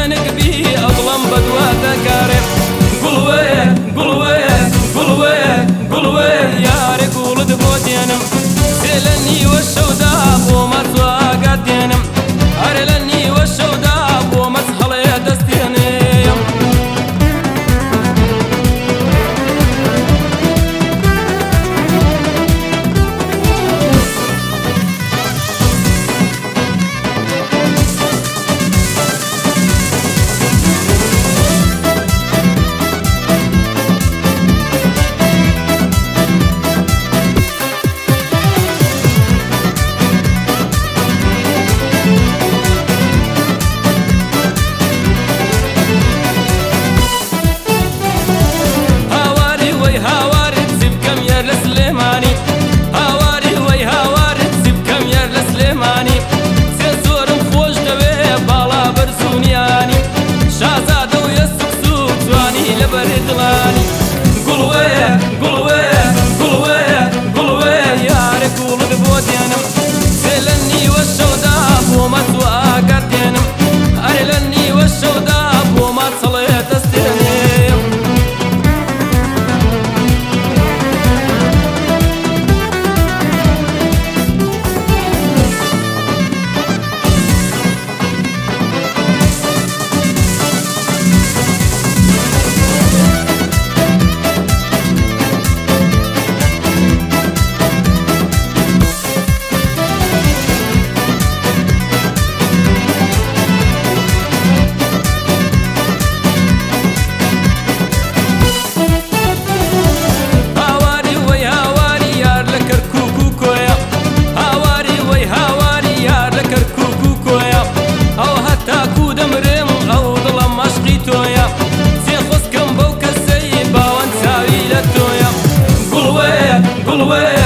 जनक भी away.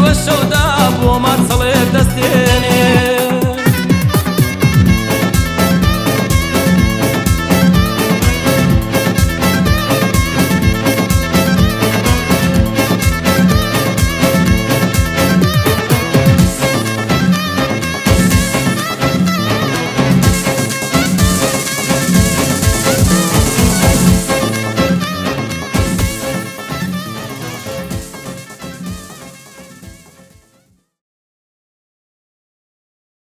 我收到